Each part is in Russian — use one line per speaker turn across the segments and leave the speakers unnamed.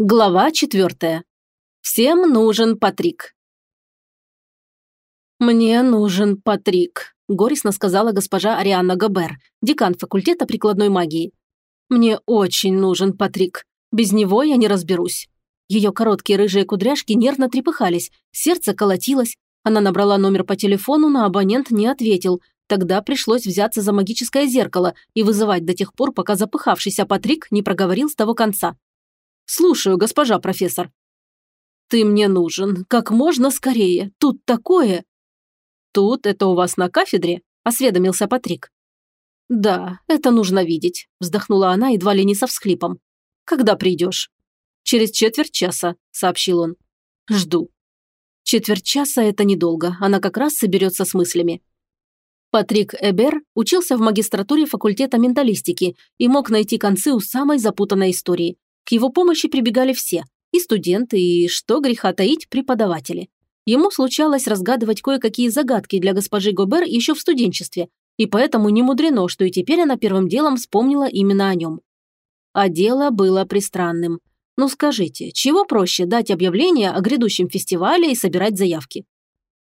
Глава четвертая. Всем нужен Патрик. «Мне нужен Патрик», – горестно сказала госпожа Арианна Габер, декан факультета прикладной магии. «Мне очень нужен Патрик. Без него я не разберусь». Ее короткие рыжие кудряшки нервно трепыхались, сердце колотилось. Она набрала номер по телефону, но абонент не ответил. Тогда пришлось взяться за магическое зеркало и вызывать до тех пор, пока запыхавшийся Патрик не проговорил с того конца. «Слушаю, госпожа профессор». «Ты мне нужен. Как можно скорее. Тут такое...» «Тут это у вас на кафедре?» – осведомился Патрик. «Да, это нужно видеть», – вздохнула она едва ли не со всхлипом. «Когда придешь?» «Через четверть часа», – сообщил он. «Жду». Четверть часа – это недолго, она как раз соберется с мыслями. Патрик Эбер учился в магистратуре факультета менталистики и мог найти концы у самой запутанной истории. К его помощи прибегали все – и студенты, и, что греха таить, преподаватели. Ему случалось разгадывать кое-какие загадки для госпожи Гобер еще в студенчестве, и поэтому не мудрено, что и теперь она первым делом вспомнила именно о нем. А дело было пристранным. Ну скажите, чего проще дать объявление о грядущем фестивале и собирать заявки?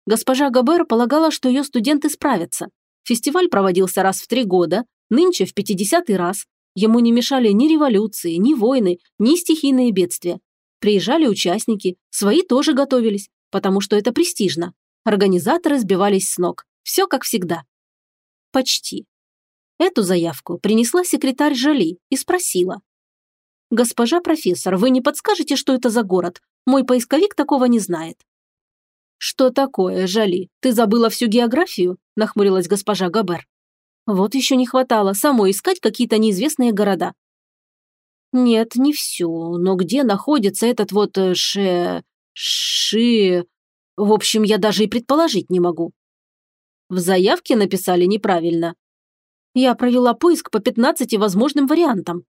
Госпожа Габер полагала, что ее студенты справятся. Фестиваль проводился раз в три года, нынче в 50-й раз, Ему не мешали ни революции, ни войны, ни стихийные бедствия. Приезжали участники, свои тоже готовились, потому что это престижно. Организаторы сбивались с ног. Все как всегда. Почти. Эту заявку принесла секретарь Жали и спросила. «Госпожа профессор, вы не подскажете, что это за город? Мой поисковик такого не знает». «Что такое, Жали? Ты забыла всю географию?» – нахмурилась госпожа Габер. Вот еще не хватало самой искать какие-то неизвестные города. Нет, не всю, но где находится этот вот э, ше... ши... В общем, я даже и предположить не могу. В заявке написали неправильно. Я провела поиск по 15 возможным вариантам.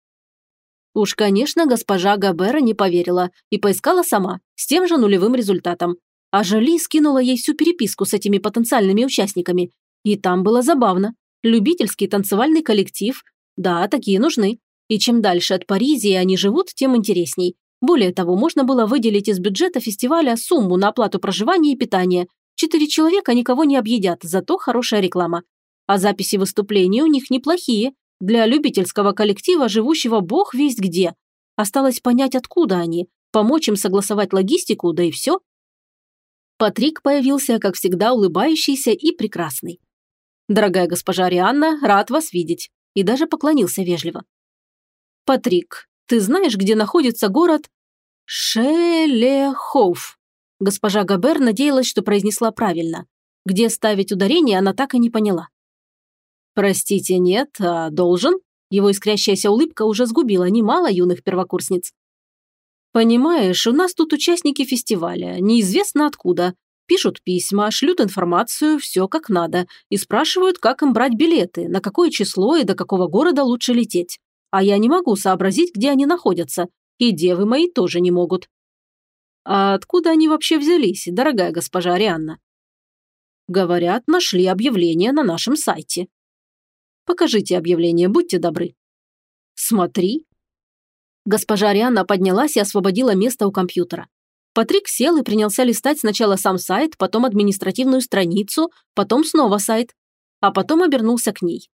Уж, конечно, госпожа Габера не поверила и поискала сама, с тем же нулевым результатом. А Жоли скинула ей всю переписку с этими потенциальными участниками. И там было забавно. Любительский танцевальный коллектив. Да, такие нужны. И чем дальше от Паризии они живут, тем интересней. Более того, можно было выделить из бюджета фестиваля сумму на оплату проживания и питания. Четыре человека никого не объедят, зато хорошая реклама. А записи выступлений у них неплохие. Для любительского коллектива, живущего бог весть где. Осталось понять, откуда они, помочь им согласовать логистику, да и все. Патрик появился, как всегда, улыбающийся и прекрасный. «Дорогая госпожа Арианна, рад вас видеть». И даже поклонился вежливо. «Патрик, ты знаешь, где находится город Шелехов?» Госпожа Габер надеялась, что произнесла правильно. Где ставить ударение, она так и не поняла. «Простите, нет, а должен?» Его искрящаяся улыбка уже сгубила немало юных первокурсниц. «Понимаешь, у нас тут участники фестиваля, неизвестно откуда, Пишут письма, шлют информацию, все как надо, и спрашивают, как им брать билеты, на какое число и до какого города лучше лететь. А я не могу сообразить, где они находятся, и девы мои тоже не могут. А откуда они вообще взялись, дорогая госпожа Арианна? Говорят, нашли объявление на нашем сайте. Покажите объявление, будьте добры. Смотри. Госпожа Арианна поднялась и освободила место у компьютера. Патрик сел и принялся листать сначала сам сайт, потом административную страницу, потом снова сайт, а потом обернулся к ней.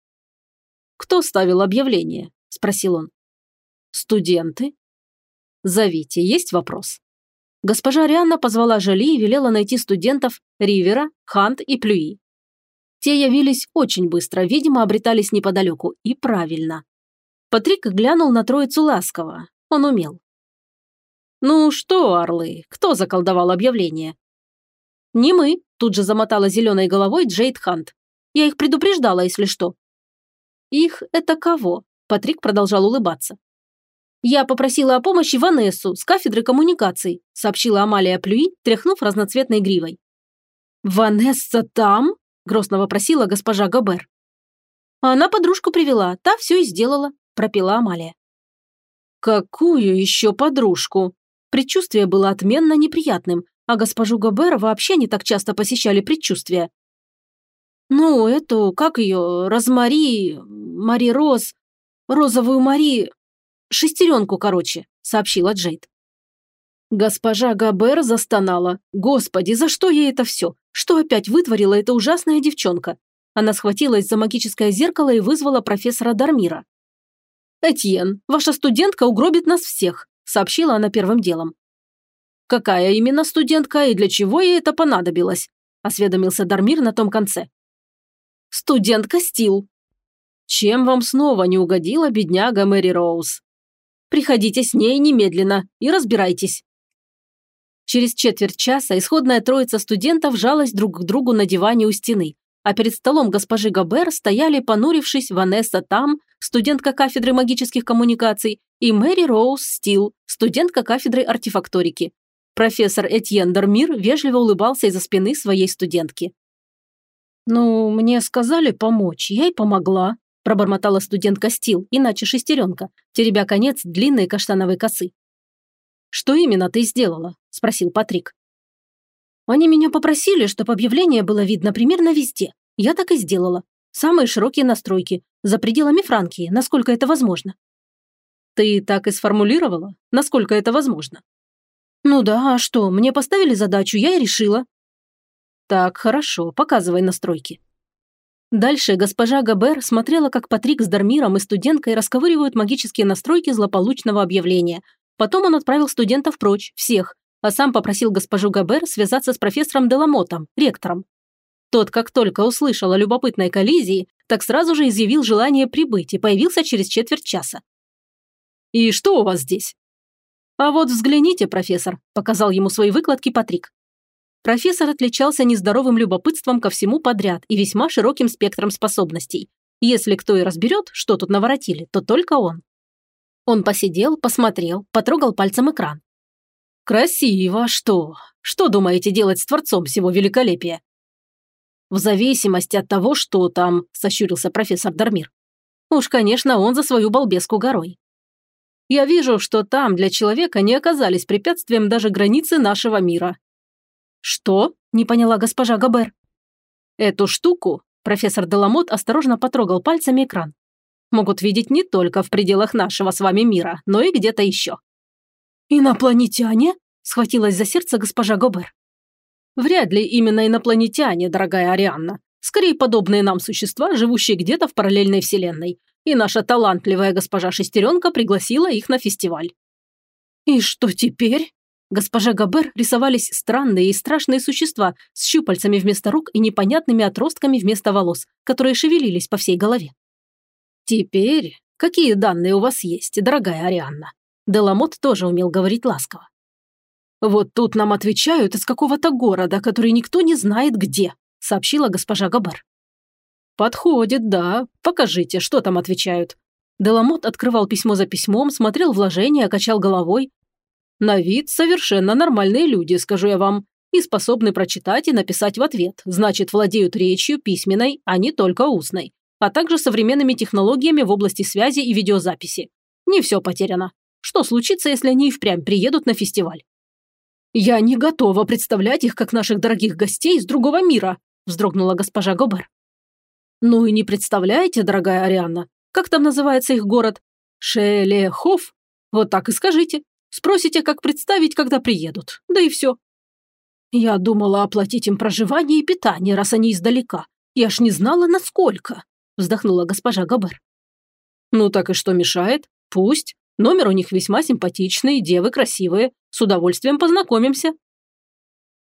«Кто ставил объявление?» – спросил он. «Студенты». «Зовите, есть вопрос?» Госпожа Рианна позвала Жали и велела найти студентов Ривера, Хант и Плюи. Те явились очень быстро, видимо, обретались неподалеку, и правильно. Патрик глянул на троицу ласково. Он умел. «Ну что, орлы, кто заколдовал объявление?» «Не мы», – тут же замотала зеленой головой Джейд Хант. «Я их предупреждала, если что». «Их – это кого?» – Патрик продолжал улыбаться. «Я попросила о помощи Ванессу с кафедры коммуникаций», – сообщила Амалия Плюи, тряхнув разноцветной гривой. «Ванесса там?» – грозно вопросила госпожа Габер. «Она подружку привела, та все и сделала», – пропела Амалия. «Какую еще подружку?» Предчувствие было отменно неприятным, а госпожу Габер вообще не так часто посещали предчувствия. «Ну, эту, как ее, Розмари, Мари Роз, Розовую Мари, шестеренку, короче», сообщила Джейд. Госпожа Габер застонала. Господи, за что ей это все? Что опять вытворила эта ужасная девчонка? Она схватилась за магическое зеркало и вызвала профессора Дармира. «Этьен, ваша студентка угробит нас всех», – сообщила она первым делом. «Какая именно студентка и для чего ей это понадобилось?» – осведомился Дармир на том конце. «Студентка Стил». «Чем вам снова не угодила бедняга Мэри Роуз?» «Приходите с ней немедленно и разбирайтесь». Через четверть часа исходная троица студентов жалась друг к другу на диване у стены, а перед столом госпожи Габер стояли, понурившись, Ванесса Там, студентка кафедры магических коммуникаций, и Мэри Роуз Стил, студентка кафедры артефакторики. Профессор Этьен Дармир вежливо улыбался из-за спины своей студентки. «Ну, мне сказали помочь, я и помогла», пробормотала студентка Стил, иначе шестеренка, теребя конец длинной каштановой косы. «Что именно ты сделала?» – спросил Патрик. «Они меня попросили, чтобы объявление было видно примерно везде. Я так и сделала. Самые широкие настройки, за пределами Франкии, насколько это возможно». «Ты так и сформулировала? Насколько это возможно?» «Ну да, а что, мне поставили задачу, я и решила». «Так, хорошо, показывай настройки». Дальше госпожа Габер смотрела, как Патрик с Дармиром и студенткой расковыривают магические настройки злополучного объявления, Потом он отправил студентов прочь, всех, а сам попросил госпожу Габер связаться с профессором Деламотом, ректором. Тот, как только услышал о любопытной коллизии, так сразу же изъявил желание прибыть и появился через четверть часа. «И что у вас здесь?» «А вот взгляните, профессор», – показал ему свои выкладки Патрик. Профессор отличался нездоровым любопытством ко всему подряд и весьма широким спектром способностей. Если кто и разберет, что тут наворотили, то только он. Он посидел, посмотрел, потрогал пальцем экран. «Красиво, что? Что думаете делать с Творцом всего великолепия?» «В зависимости от того, что там», – сощурился профессор Дармир. «Уж, конечно, он за свою балбеску горой. Я вижу, что там для человека не оказались препятствием даже границы нашего мира». «Что?» – не поняла госпожа Габер. «Эту штуку», – профессор Деламот осторожно потрогал пальцами экран могут видеть не только в пределах нашего с вами мира, но и где-то еще». «Инопланетяне?» – схватилась за сердце госпожа Гобер. «Вряд ли именно инопланетяне, дорогая Арианна. Скорее, подобные нам существа, живущие где-то в параллельной вселенной. И наша талантливая госпожа Шестеренка пригласила их на фестиваль». «И что теперь?» Госпожа Габер рисовались странные и страшные существа с щупальцами вместо рук и непонятными отростками вместо волос, которые шевелились по всей голове. «Теперь какие данные у вас есть, дорогая Арианна?» Деламот тоже умел говорить ласково. «Вот тут нам отвечают из какого-то города, который никто не знает где», сообщила госпожа Габар. «Подходит, да. Покажите, что там отвечают». Деламот открывал письмо за письмом, смотрел вложения, качал головой. «На вид совершенно нормальные люди, скажу я вам, и способны прочитать и написать в ответ. Значит, владеют речью письменной, а не только устной а также современными технологиями в области связи и видеозаписи. Не все потеряно. Что случится, если они и впрямь приедут на фестиваль? «Я не готова представлять их как наших дорогих гостей из другого мира», вздрогнула госпожа Гобер. «Ну и не представляете, дорогая Арианна, как там называется их город? Шелехов? Вот так и скажите. Спросите, как представить, когда приедут. Да и все». Я думала оплатить им проживание и питание, раз они издалека. Я ж не знала, насколько вздохнула госпожа Габер. «Ну так и что мешает? Пусть. Номер у них весьма симпатичный, девы красивые. С удовольствием познакомимся».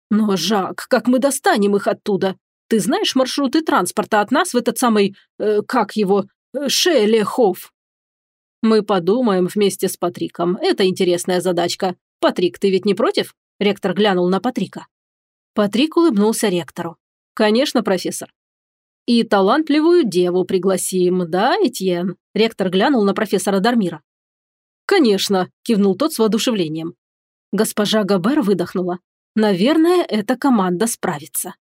«Но, Жак, как мы достанем их оттуда? Ты знаешь маршруты транспорта от нас в этот самый... Э, как его? Э, Шелехов?» «Мы подумаем вместе с Патриком. Это интересная задачка. Патрик, ты ведь не против?» Ректор глянул на Патрика. Патрик улыбнулся ректору. «Конечно, профессор. «И талантливую деву пригласим, да, Этьен?» Ректор глянул на профессора Дармира. «Конечно», – кивнул тот с воодушевлением. Госпожа Габер выдохнула. «Наверное, эта команда справится».